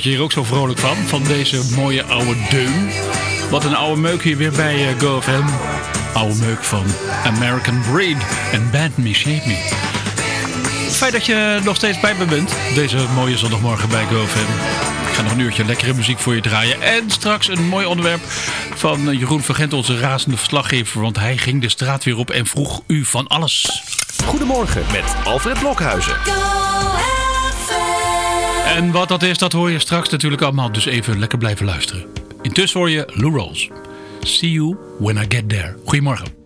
Word je hier ook zo vrolijk van? Van deze mooie oude deun. Wat een oude meuk hier weer bij uh, GoFM. Oude meuk van American Breed en Band Me Shape Me. Fijn dat je nog steeds bij me bent. Deze mooie zondagmorgen bij GoFM. Ik ga nog een uurtje lekkere muziek voor je draaien. En straks een mooi onderwerp van eh, Jeroen Vergent, onze razende verslaggever. Want hij ging de straat weer op en vroeg u van alles. Goedemorgen met Alfred Blokhuizen. En wat dat is, dat hoor je straks natuurlijk allemaal. Dus even lekker blijven luisteren. Intussen hoor je Lou Rolls. See you when I get there. Goedemorgen.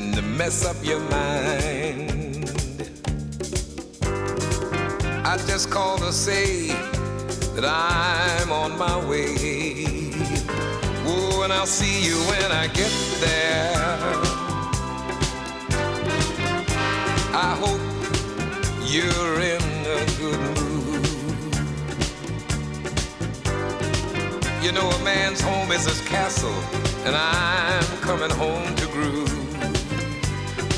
And mess up your mind? I just called to say that I'm on my way. Oh, and I'll see you when I get there. I hope you're in a good mood. You know, a man's home is his castle, and I'm coming home to groove.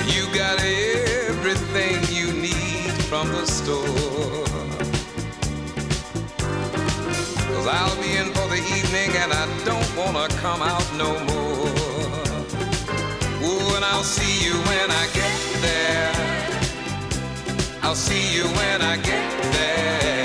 You got everything you need from the store. Cause I'll be in for the evening and I don't wanna come out no more. Ooh, and I'll see you when I get there. I'll see you when I get there.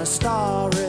A star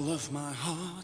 All of my heart.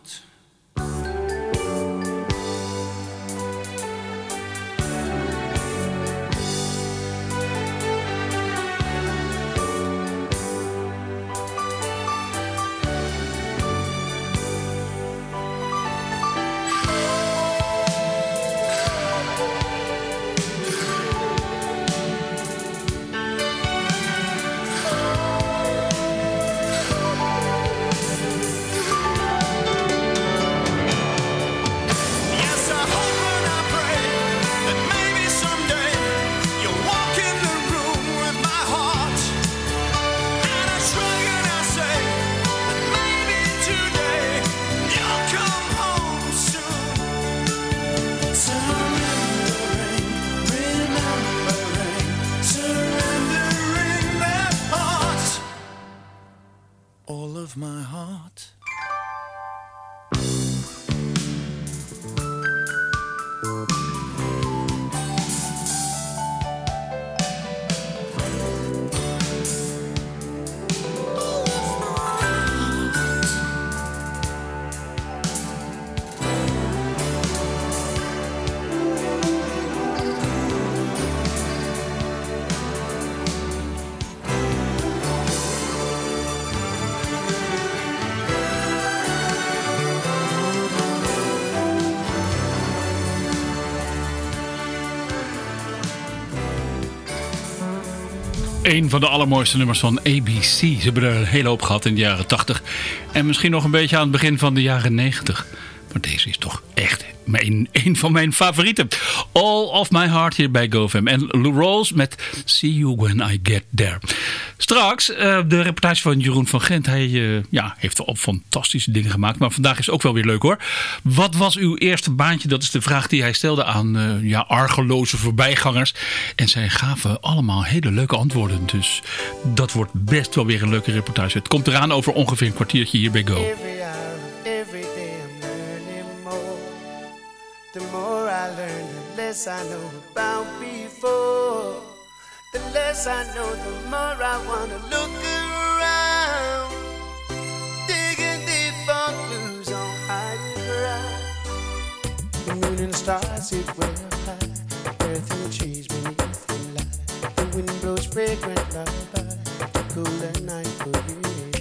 Een van de allermooiste nummers van ABC. Ze hebben er een hele hoop gehad in de jaren 80. En misschien nog een beetje aan het begin van de jaren 90. Maar deze is toch echt mijn, een van mijn favorieten. All of My Heart hier bij GoFam. En Lou Rawls met See You When I Get There. Straks eh, de reportage van Jeroen van Gent. Hij eh, ja, heeft al fantastische dingen gemaakt. Maar vandaag is ook wel weer leuk hoor. Wat was uw eerste baantje? Dat is de vraag die hij stelde aan eh, ja, argeloze voorbijgangers. En zij gaven allemaal hele leuke antwoorden. Dus dat wordt best wel weer een leuke reportage. Het komt eraan over ongeveer een kwartiertje hier bij Go. Every hour, every day I'm more. The more I learn, the less I know about before. The less I know, the more I wanna look around. Digging deep for clues on higher ground. The moon and stars sit up high. Earth and trees beneath the light. The wind blows fragrant lullaby. The cooler night for you and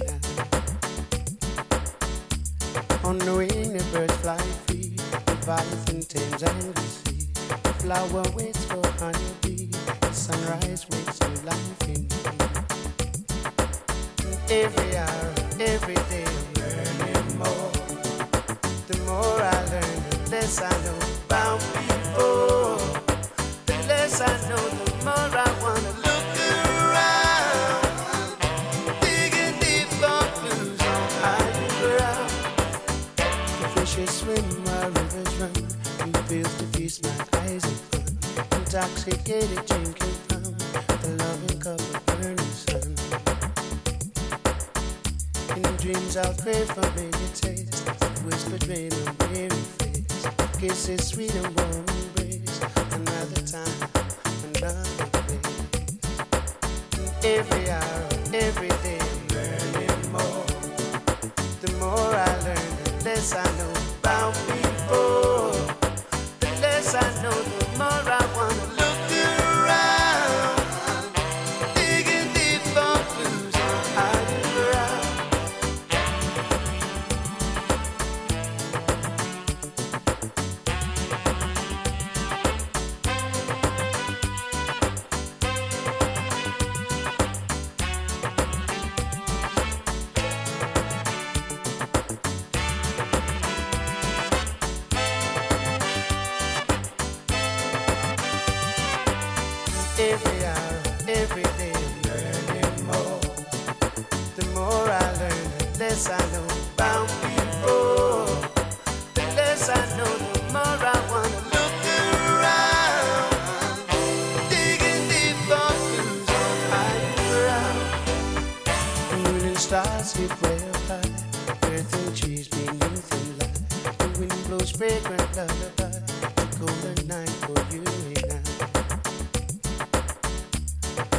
I. On the wing, the birds fly free. The violet and Thames and the sea. The flower waits for honeybee. Sunrise wakes new life in me. Every hour, every day, I'm learning more. The more I learn, the less I know Intoxicated drinking from the loving cup of burning sun. In dreams I'll crave familiar taste. Whispered rain on weary face. Kisses sweet and warm embrace. Another time, another place. Every hour, every day, I'm learning more. The more I learn, the less I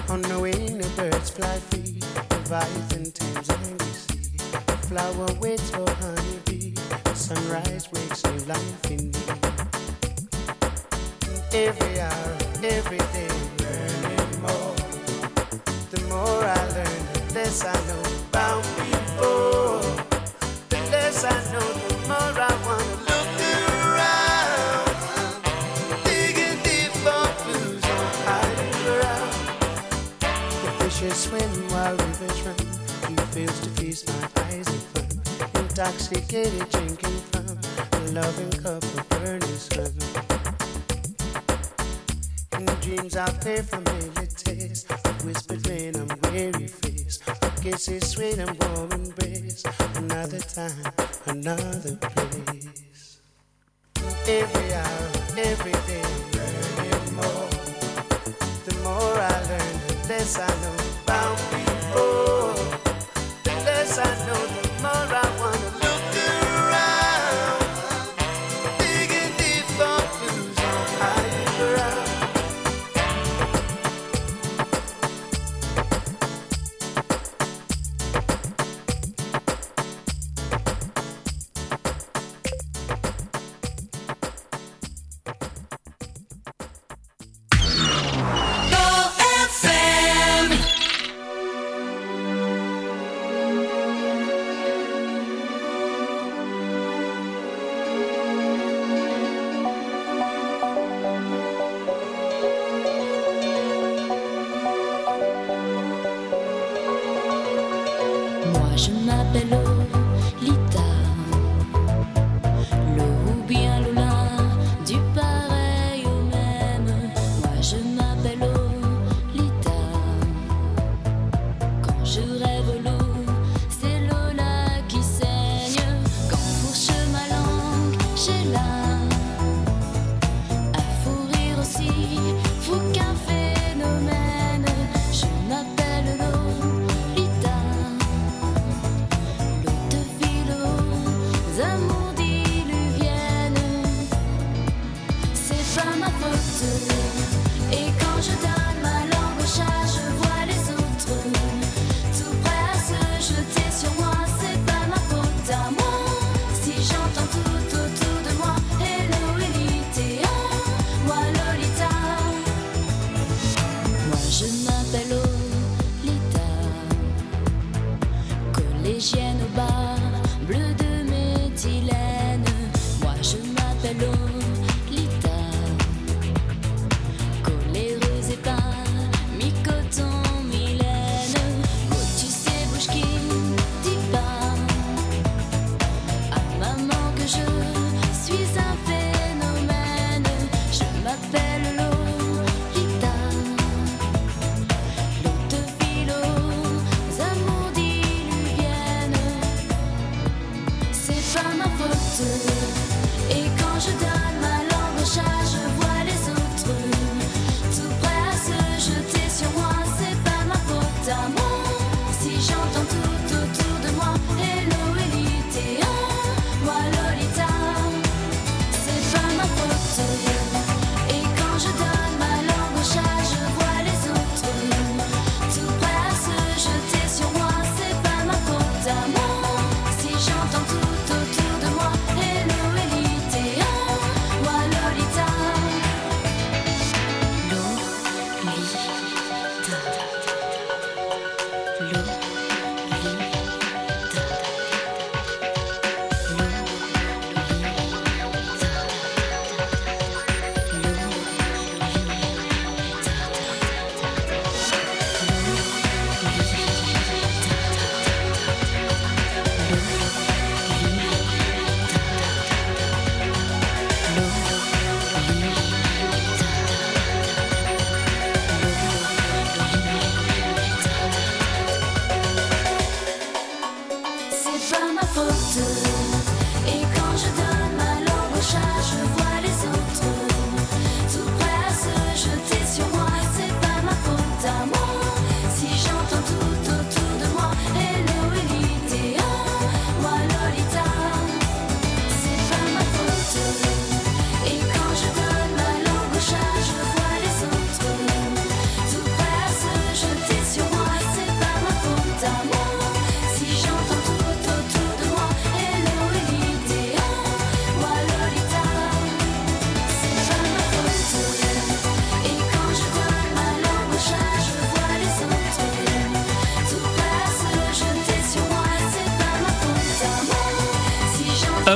On the wing, the birds fly free. Leviathan tames angry sea. The flower waits for honeybee. The sunrise wakes new life in me. Every hour, every day, learning more. The more I learn, the less I know Intoxicated, drinking from a loving cup of burning sun. In dreams I play familiar taste. Whispered rain, I'm weary face. Kisses sweet and warm embrace. Another time, another place. Every hour, every day, learning more. The more I learn, the less I know je m'appelle Lolita,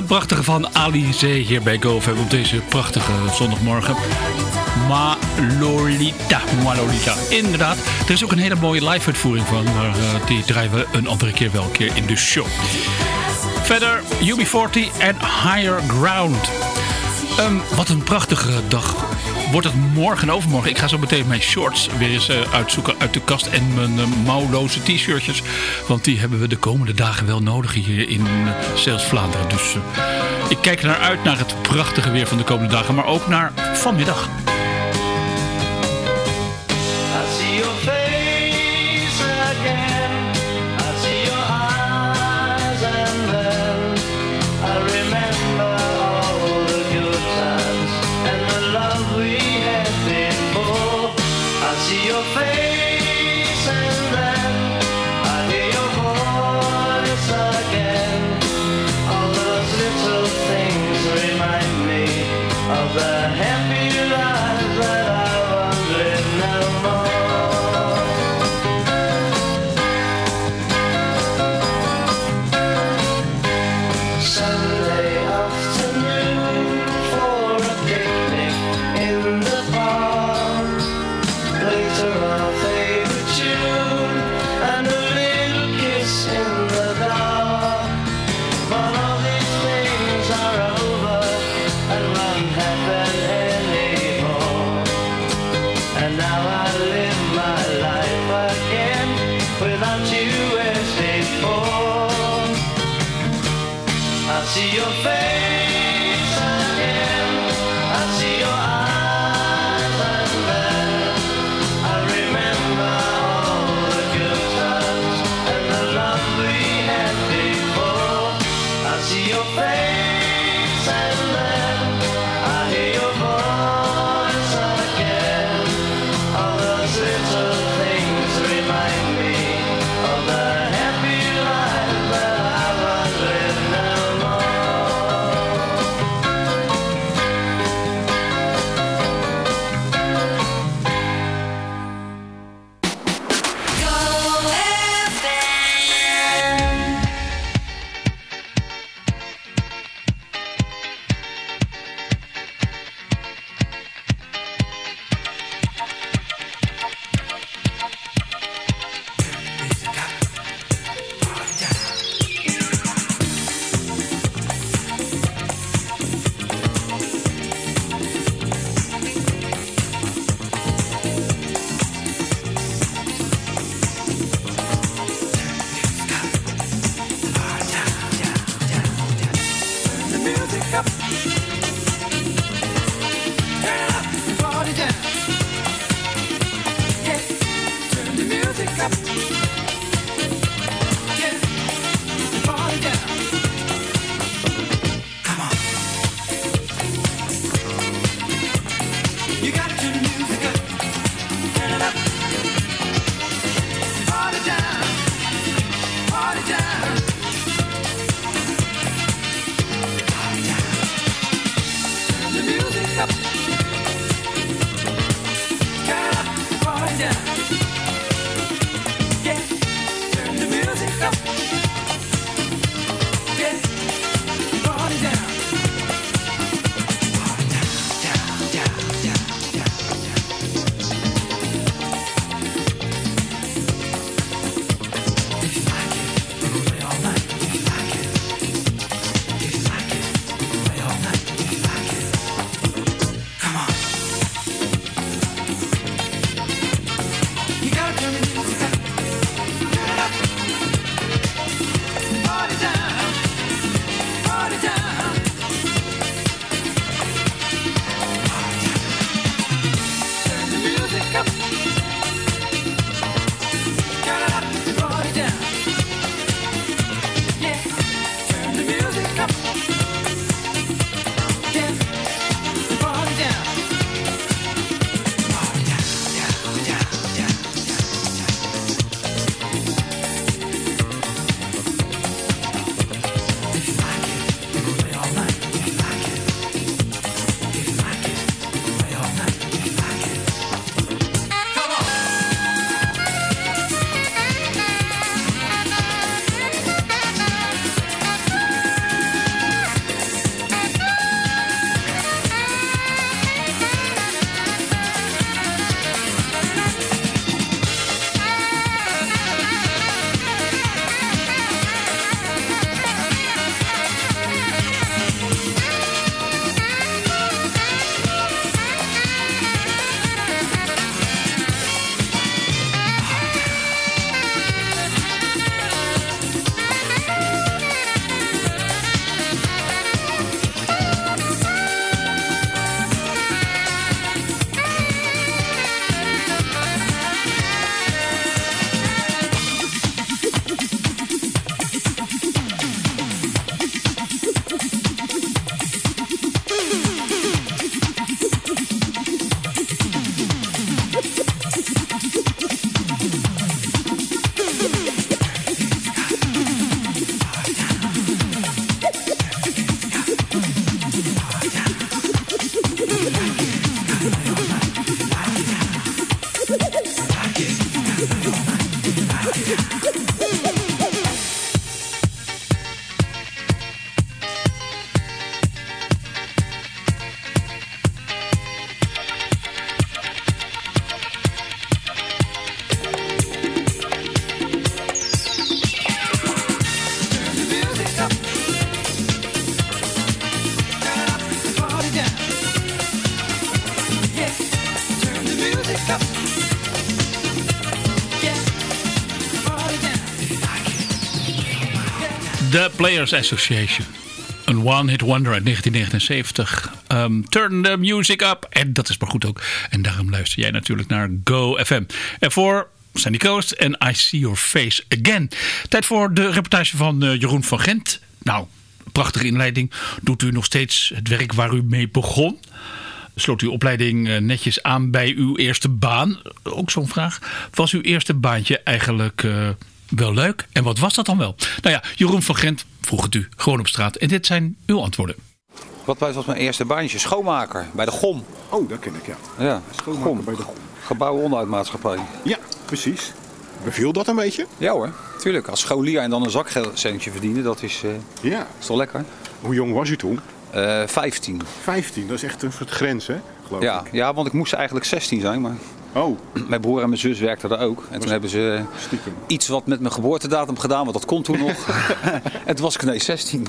Een prachtige van Alize hier bij GoFam op deze prachtige zondagmorgen. Ma Lolita. Ma Lolita. Inderdaad. Er is ook een hele mooie live uitvoering van. Maar uh, die draaien we een andere keer wel een keer in de show. Verder UB40 en Higher Ground. Um, wat een prachtige dag wordt het morgen en overmorgen. Ik ga zo meteen mijn shorts weer eens uh, uitzoeken uit de kast. En mijn uh, mouwloze t-shirtjes. Want die hebben we de komende dagen wel nodig hier in uh, Zeels Vlaanderen. Dus ik kijk naar uit naar het prachtige weer van de komende dagen. Maar ook naar vanmiddag. Association. Een one-hit wonder uit 1979. Um, turn the music up. En dat is maar goed ook. En daarom luister jij natuurlijk naar Go FM. En voor Sandy Coast en I See Your Face Again. Tijd voor de reportage van eh, Jeroen van Gent. Nou, prachtige inleiding. Doet u nog steeds het werk waar u mee begon? Sloot uw opleiding eh, netjes aan bij uw eerste baan? Ook zo'n vraag. Was uw eerste baantje eigenlijk eh, wel leuk? En wat was dat dan wel? Nou ja, Jeroen van Gent vroeg het u gewoon op straat. En dit zijn uw antwoorden. Wat was mijn eerste baantje? Schoonmaker bij de GOM. Oh, dat ken ik, ja. Ja, Schoonmaker GOM. bij de GOM. Gebouw onderhoudmaatschappij. Ja, precies. Beviel dat een beetje? Ja hoor, tuurlijk. Als scholier en dan een zakcentje verdienen, dat is, eh, Ja. is toch lekker? Hoe jong was u toen? Eh 15. 15, dat is echt een soort grens, hè? Geloof Ja, ik. ja, want ik moest eigenlijk 16 zijn, maar Oh, mijn broer en mijn zus werkten er ook. En toen hebben ze stiekem. iets wat met mijn geboortedatum gedaan, want dat kon toen nog. en toen was ik ineens 16.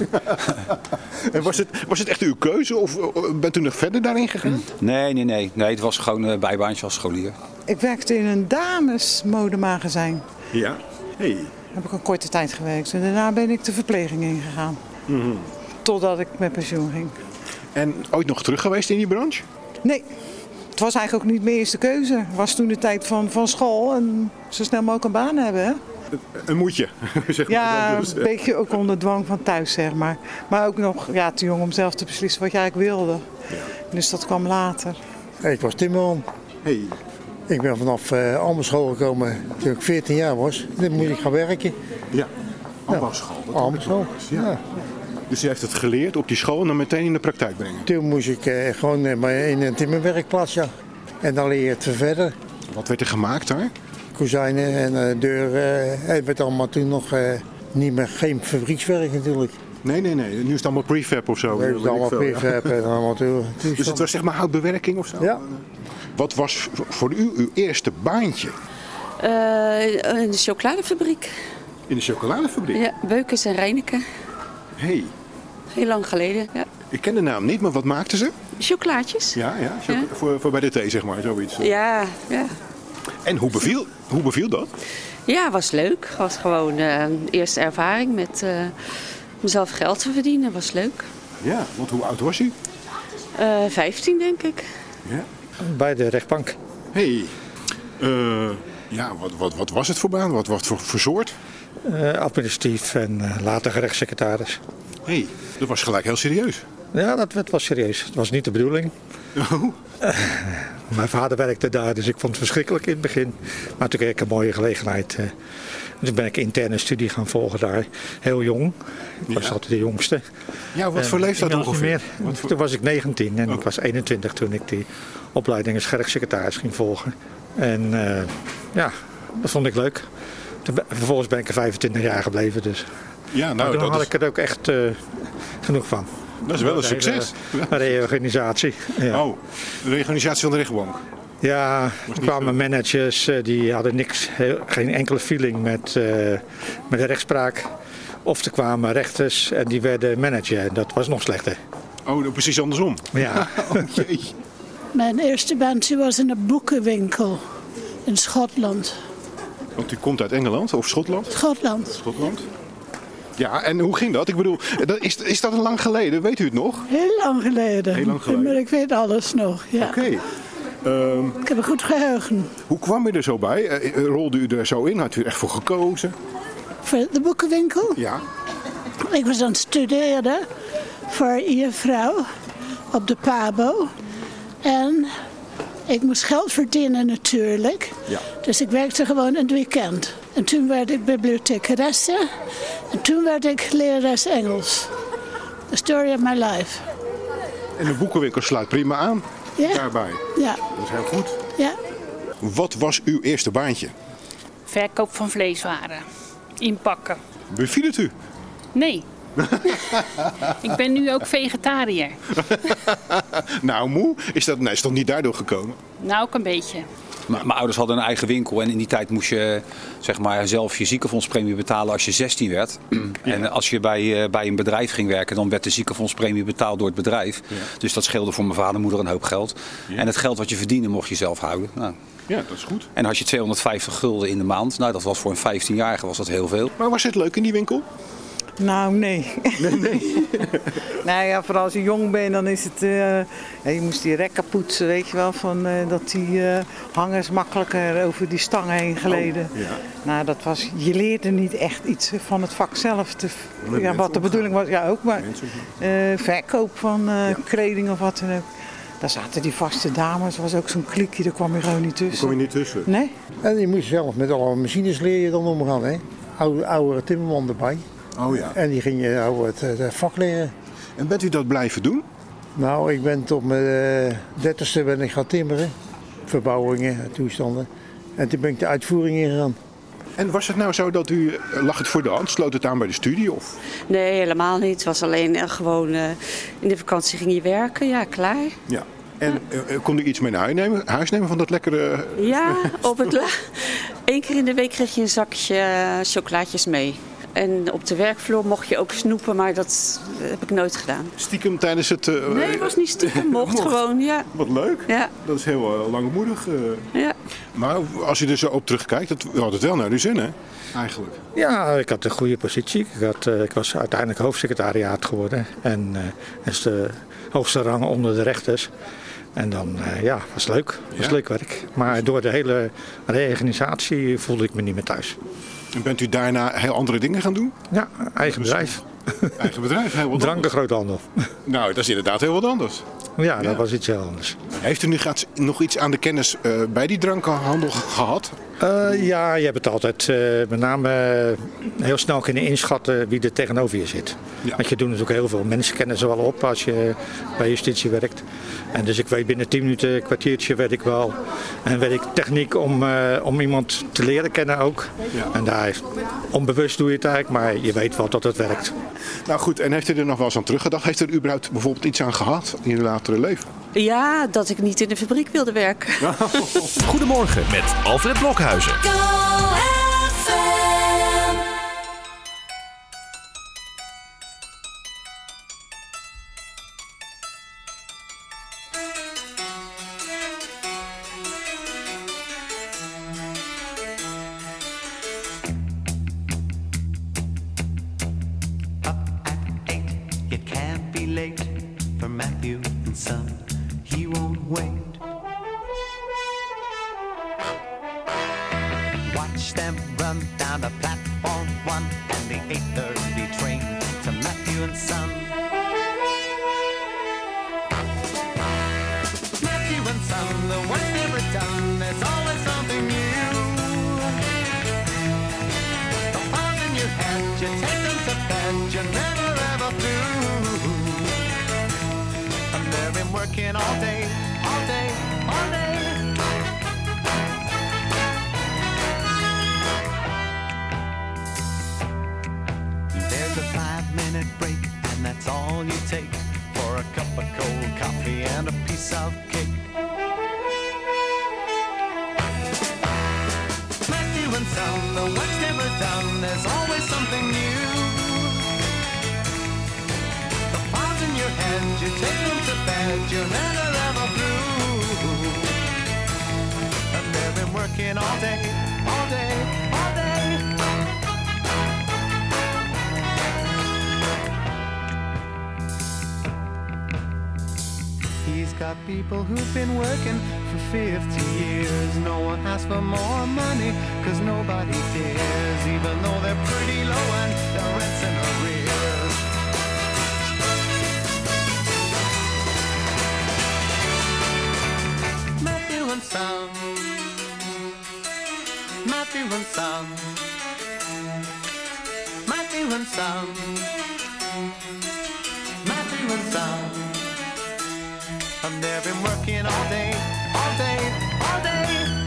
En was het, was het echt uw keuze of eh, bent u nog verder daarin gegaan? Nee, nee, nee. Nee, het was gewoon een bijbaantje als scholier. Ik werkte in een damesmodemagazijn. Ja. Hey. Daar heb ik een korte tijd gewerkt. En daarna ben ik de verpleging ingegaan. Totdat ik met pensioen ging. En ooit nog terug geweest in die branche? Nee, het was eigenlijk ook niet mijn eerste keuze. Het was toen de tijd van, van school en zo snel mogelijk een baan hebben. Hè? Een moetje, zeg maar. Ja, dus. een beetje ook onder dwang van thuis, zeg maar. Maar ook nog ja, te jong om zelf te beslissen wat je eigenlijk wilde. Dus dat kwam later. Ik was timmerman. Hey. Ik ben vanaf uh, Amberschool gekomen toen ik 14 jaar was. Dan moest ik gaan werken. Ja. Ambasschool, Ja. ja. Dus u heeft het geleerd op die school en dan meteen in de praktijk brengen. Toen moest ik eh, gewoon eh, maar in een timmerwerkplaats, ja. En dan leer je het verder. Wat werd er gemaakt daar? Kozijnen en eh, deuren. Het werd allemaal toen nog eh, niet meer geen fabriekswerk natuurlijk. Nee, nee, nee. Nu is het allemaal prefab of zo. Hebben weet het allemaal veel, ja. prefab en allemaal toe. Dus het was zeg maar houtbewerking of zo? Ja. Wat was voor u uw eerste baantje Eh, in de chocoladefabriek. in de chocoladefabriek? Ja, Beukens en Reineke. hey, Heel lang geleden. Ja. ik ken de naam niet, maar wat maakten ze? Chocolaatjes. Ja, ja. Voor, voor bij de thee zeg maar, zoiets. Ja, ja. En hoe beviel, hoe beviel dat? Ja, was leuk. Was gewoon eh eerste ervaring met eh, mezelf geld te verdienen. Was leuk. Ja, want hoe oud was u? Eh 15 denk ik. Ja. Bij de rechtbank. hey, eh, ja, wat, wat, wat was het voor baan? Wat, wat voor, voor soort? Eh, administratief en later gerechtssecretaris. Hey, dat was gelijk heel serieus. Ja, dat, dat was serieus. Het was niet de bedoeling. Oh, Mijn vader werkte daar, dus ik vond het verschrikkelijk in het begin. Maar toen kreeg ik een mooie gelegenheid. eh. Dus ben ik interne studie gaan volgen daar. Heel jong. Ik was Ja. altijd de jongste. ja, wat voor leeftijd inmiddels niet ongeveer? meer. Wat voor- Toen was ik 19 en ik was 21 toen ik die opleiding als gerechtssecretaris ging volgen. En eh, ja, dat vond ik leuk. Toen vervolgens ben ik er 25 jaar gebleven. Dus. Ja, maar nou, toen had is, ik er ook echt eh, genoeg van. dat is wel een succes. Een reorganisatie. Ja. Oh, de reorganisatie van de rechtbank. Ja, er kwamen managers eh, die hadden niks, heel- geen enkele feeling met, eh, met de rechtspraak. Of er kwamen rechters en die werden manager. En dat was nog slechter. Oh, precies andersom. Ja. Oh. Mijn eerste baantje was in een boekenwinkel in Schotland. Want u komt uit Engeland of Schotland? Schotland. Schotland. Ja, en hoe ging dat? Ik bedoel, is, is dat lang geleden? Weet u het nog? Heel lang geleden. Heel lang geleden. Maar ik weet alles nog. Ja. Oké. Ehm, Ik heb een goed geheugen. hoe kwam u er zo bij? Eh, Rolde u er zo in? Had u er echt voor gekozen? Voor de boekenwinkel. Ja. Ik was aan het studeren voor juffrouw op de PABO. En ik moest geld verdienen natuurlijk. Ja. Dus ik werkte gewoon in het weekend. En toen werd ik bibliothecaresse. En toen werd ik lerares Engels. The story of my life. En de boekenwinkel sluit prima aan Ja. daarbij. Ja, Dat is heel goed. ja. Wat was uw eerste baantje? Verkoop van vleeswaren. Inpakken. Beviel het u? Nee. ik ben nu ook vegetariër. nou, moe, is dat, nee, is toch niet daardoor gekomen? Nou, ook een beetje. Maar mijn ouders hadden een eigen winkel en in die tijd moest je zeg maar, zelf je ziekenfondspremie betalen als je 16 werd. En als je bij, eh, bij een bedrijf ging werken, dan werd de ziekenfondspremie betaald door het bedrijf. Dus dat scheelde voor mijn vader en moeder een hoop geld. En het geld wat je verdiende mocht je zelf houden. Nou. Ja, dat is goed. En had je 250 gulden in de maand, nou dat was voor een 15-jarige was dat heel veel. Maar was het leuk in die winkel? Nou, nee. Nee, nee. nou ja, vooral als je jong bent, dan is het... eh, ja, je moest die rekken poetsen, weet je wel, van, eh, dat die eh, hangers makkelijker over die stangen heen gleden. Oh, ja. Nou, dat was... Je leerde niet echt iets van het vak zelf. Te, ja, wat de bedoeling was, ja ook, maar eh, verkoop van eh, kleding of wat dan ook. Daar zaten die vaste dames, was ook zo'n klikje, daar kwam je gewoon niet tussen. Kom je niet tussen? Nee? En je moest zelf met alle machines leer je dan omgaan, hè. Oude, oude timmerman erbij. Oh ja. En die ging je oude het, het vak leren. En bent u dat blijven doen? Nou, ik ben tot mijn eh, dertigste ben ik gaan timmeren. Verbouwingen, toestanden. En toen ben ik de uitvoering ingegaan. En was het nou zo dat u, eh, lag het voor de hand, sloot het aan bij de studie? Of? Nee, helemaal niet. Het was alleen eh, gewoon eh, in de vakantie ging je werken. Ja, klaar. Ja. En eh, eh, kon u iets mee naar huis nemen, huis nemen van dat lekkere... Ja, op het la- Eén keer in de week kreeg je een zakje eh, chocolaatjes mee. En op de werkvloer mocht je ook snoepen, maar dat eh, heb ik nooit gedaan. Stiekem tijdens het... eh, Nee, het was niet stiekem. Mocht, Mocht. gewoon, ja. Wat leuk. Ja. Dat is heel uh, langmoedig. eh. Ja. Maar als je er zo op terugkijkt, dat had het wel naar uw zin, hè? Eigenlijk. Ja, ik had een goede positie. Ik, had, eh, ik was uiteindelijk hoofdsecretariaat geworden. En eh, dat is de hoogste rang onder de rechters. En dan, eh, ja, was leuk. Was Ja. leuk werk. Maar door de hele reorganisatie voelde ik me niet meer thuis. En bent u daarna heel andere dingen gaan doen? Ja, eigen bedrijf. Eigen bedrijf, heel wat Drankengroothandel. Nou, dat is inderdaad heel wat anders. Ja, dat was iets heel anders. Heeft u nu nog iets aan de kennis eh, bij die drankenhandel gehad? Eh, ja, je hebt het altijd met name heel snel kunnen inschatten wie er tegenover je zit. Want je doet natuurlijk heel veel. Mensen kennen ze wel op als je bij justitie werkt. En dus ik weet binnen 10 minuten, een kwartiertje weet ik wel. En weet ik techniek om, eh, om iemand te leren kennen ook. En daar onbewust doe je het eigenlijk, maar je weet wel dat het werkt. Nou goed, en heeft u er nog wel eens aan teruggedacht? Heeft u er überhaupt bijvoorbeeld iets aan gehad in uw latere leven? Ja, dat ik niet in de fabriek wilde werken. Goedemorgen met Alfred Blokhuizen. A cup of cold coffee and a piece of cake. Matthew and Son, the work's never done, there's always something new. The thoughts in your head, you take them to bed, you're never ever through. And they've been working all day, all day, all day. Got people who've been working for 50 years. No one asks for more money, cause nobody dares, even though they're pretty low and their rent's in arrears. Matthew and Son. Matthew and Son. Matthew and Son. Matthew and Son. They've been working all day, all day, all day.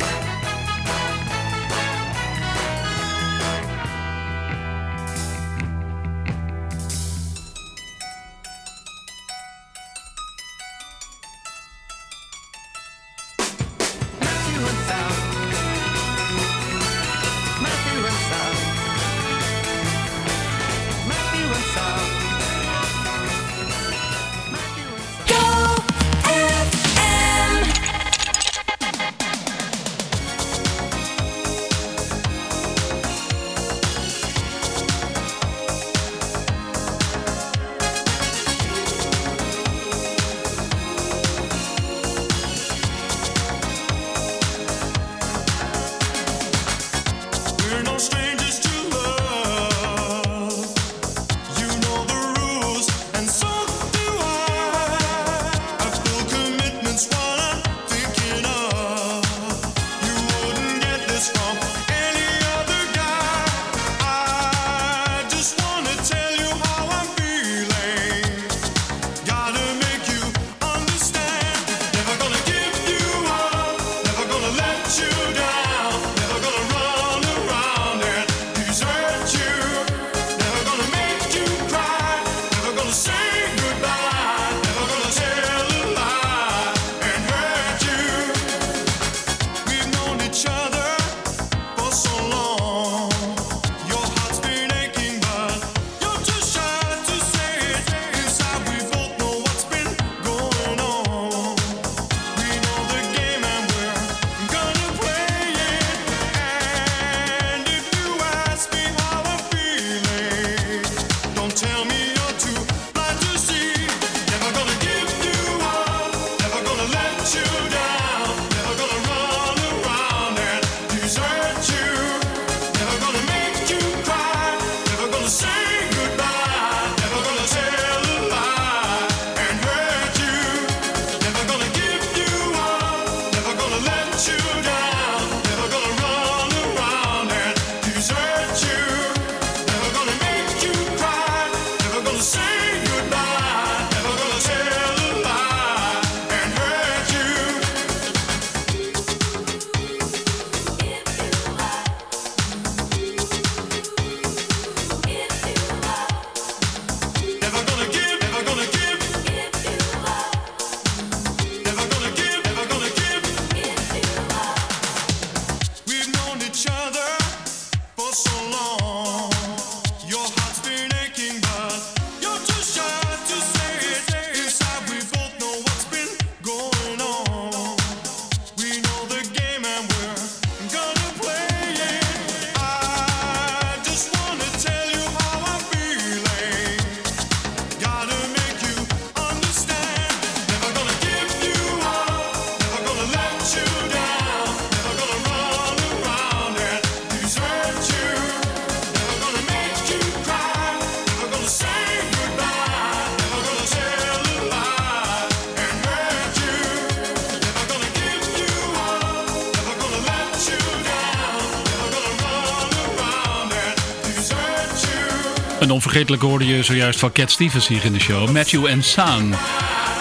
Onvergetelijk hoorde je zojuist van Cat Stevens hier in de show. Matthew and Son.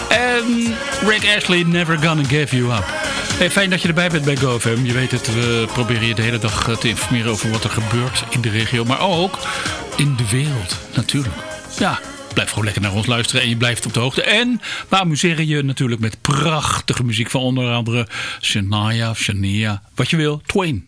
En Rick Ashley, Never Gonna Give You Up. Hey, fijn dat je erbij bent bij GoFam. Je weet het, we proberen je de hele dag eh, te informeren over wat er gebeurt in de regio. Maar ook in de wereld, natuurlijk. Ja, blijf gewoon lekker naar ons luisteren en je blijft op de hoogte. En we amuseren je natuurlijk met prachtige muziek van onder andere Shania Shania. Wat je wil, Twain.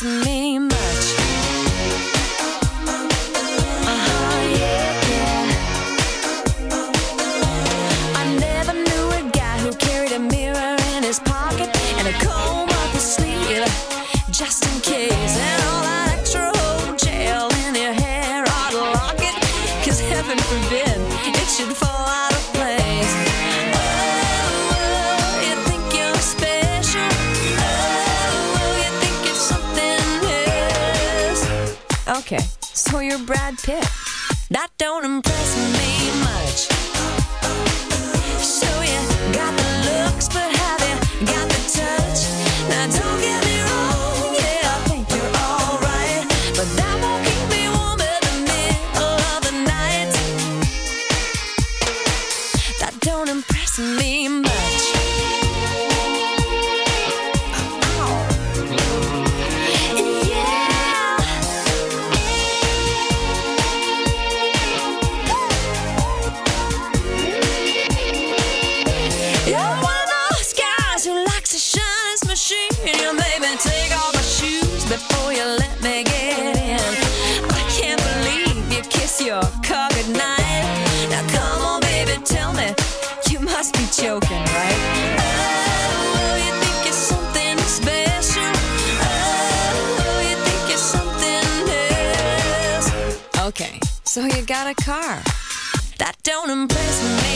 don't impress me your car goodnight. Now come on, baby, tell me you must be joking, right? Oh? Oh? Okay, so you got a car. That don't impress me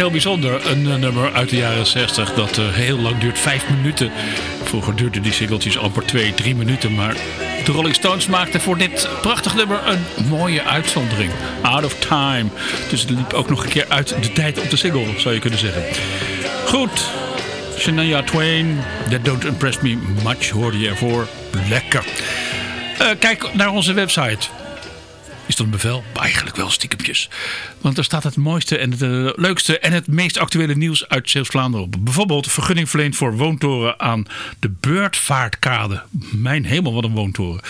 heel bijzonder. Een eh, nummer uit de jaren 60 dat eh, heel lang duurt. Vijf minuten. Vroeger duurden die singeltjes amper twee, drie minuten. Maar De Rolling Stones maakten voor dit prachtig nummer een mooie uitzondering. Out of Time. Dus het liep ook nog een keer uit de tijd op de single, zou je kunnen zeggen. Goed. Shania Twain, That Don't Impress Me Much, hoorde je ervoor. Lekker. Eh, kijk naar onze website. Is dat een bevel? Eigenlijk wel stiekempjes. Want daar staat het mooiste en het eh, leukste en het meest actuele nieuws uit Zeeuws-Vlaanderen op. Bijvoorbeeld vergunning verleend voor woontoren aan de Beurtvaartkade. Mijn hemel, wat een woontoren.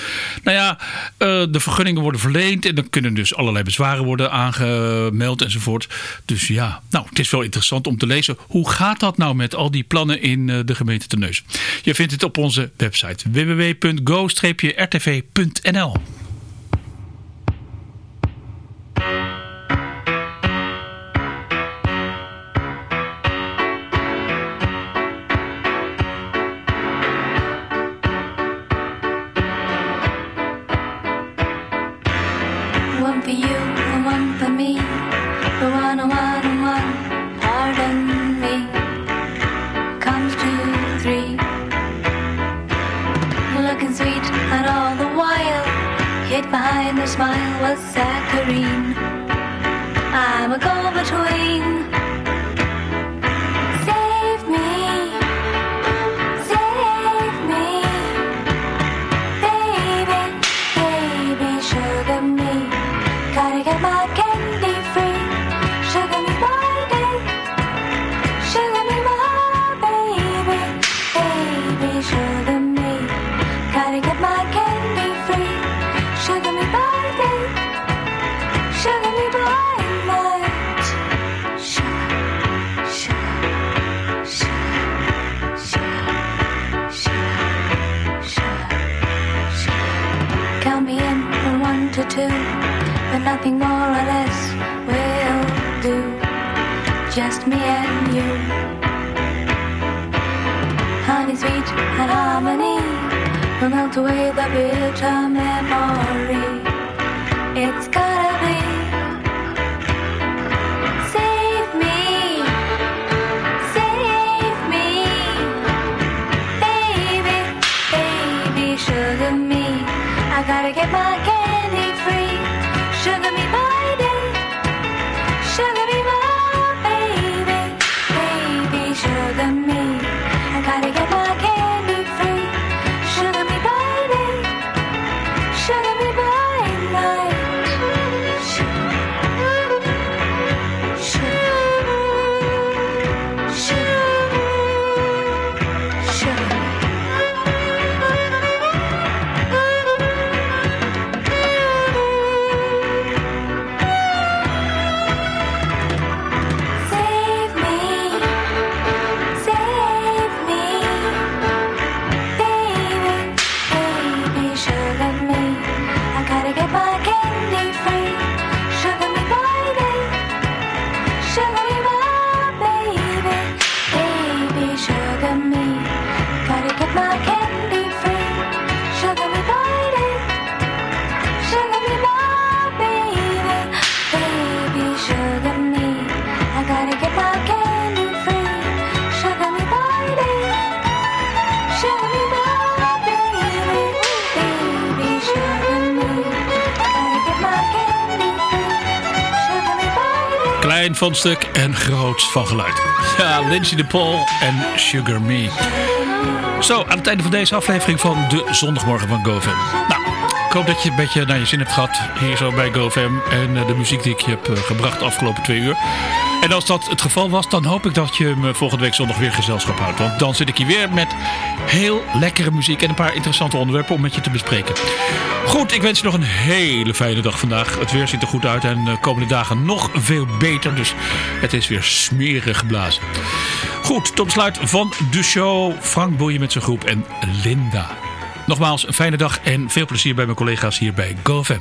Nou ja, eh, de vergunningen worden verleend en dan kunnen dus allerlei bezwaren worden aangemeld enzovoort. Dus ja, nou, het is wel interessant om te lezen. Hoe gaat dat nou met al die plannen in eh, de gemeente Terneuzen? Je vindt het op onze website www.go-rtv.nl nothing more or less will do. Just me and you. Honey, sweet and harmony will melt away the bitter memory. It's gotta van stuk en groot van geluid. Ja, Lindsay de Paul en Sugar Me. Zo, aan het einde van deze aflevering van de zondagmorgen van GoFam. Nou, ik hoop dat je een beetje naar je zin hebt gehad hier zo bij GoFam. En eh, de muziek die ik je heb eh, gebracht de afgelopen twee uur. En als dat het geval was, dan hoop ik dat je me volgende week zondag weer gezelschap houdt. Want dan zit ik hier weer met heel lekkere muziek en een paar interessante onderwerpen om met je te bespreken. Goed, ik wens je nog een hele fijne dag vandaag. Het weer ziet er goed uit en de komende dagen nog veel beter. Dus het is weer smerig geblazen. Goed, tot besluit van de show. Frank Boeien met zijn groep en Linda. Nogmaals, een fijne dag en veel plezier bij mijn collega's hier bij GoFam.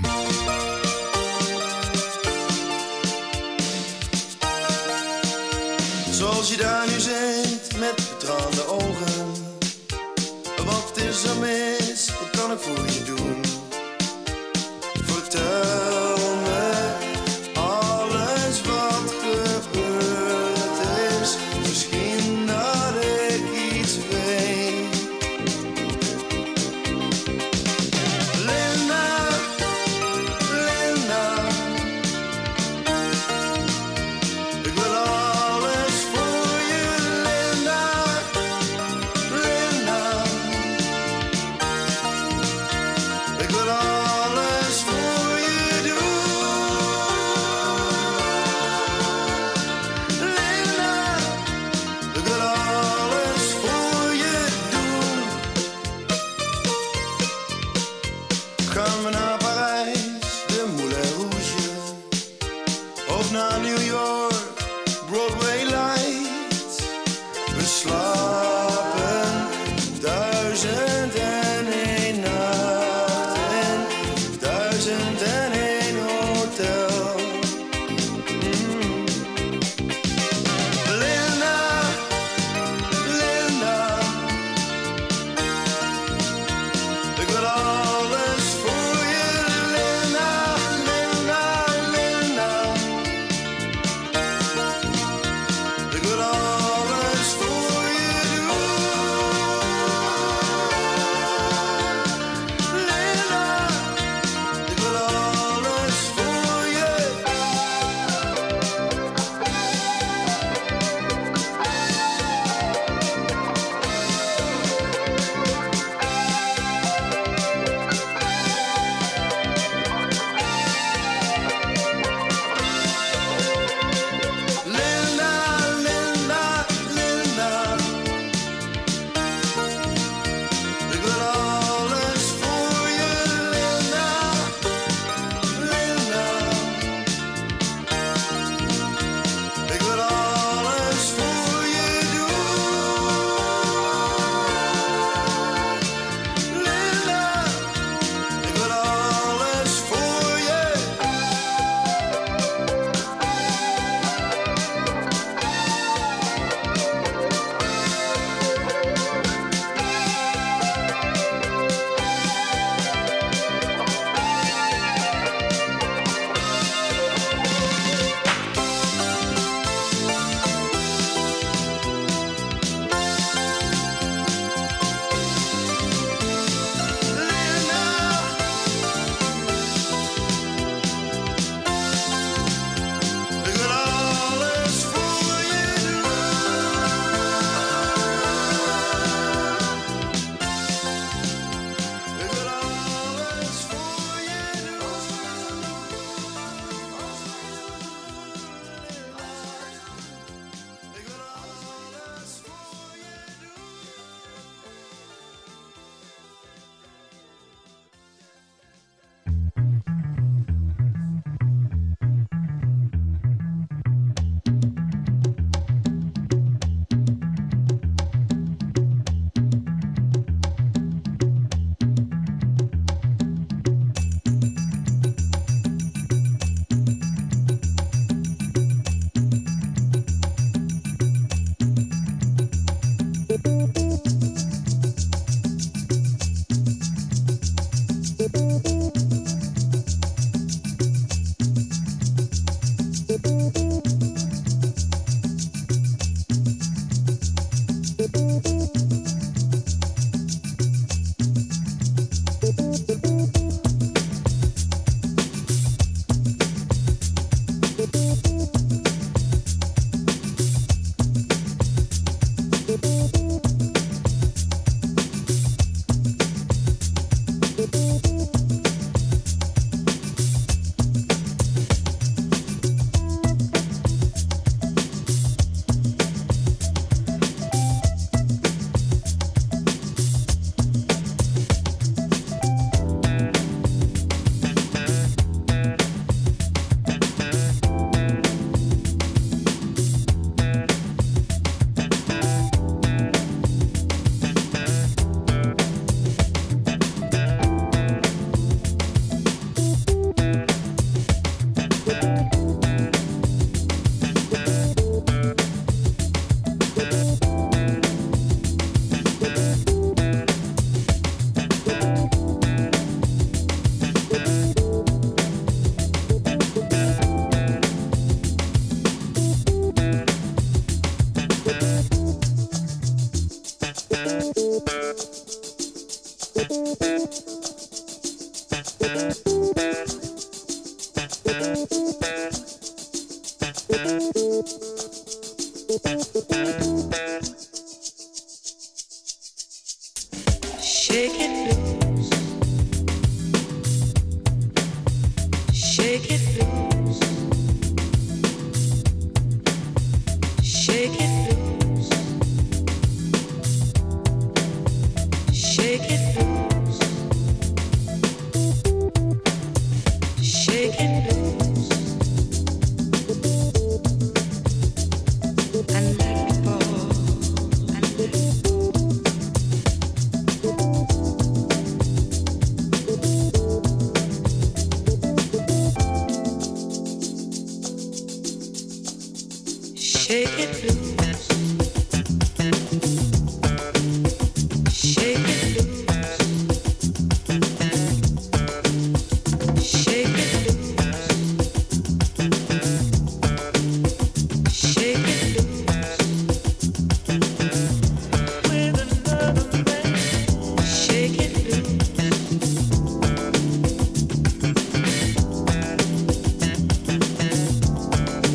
certain than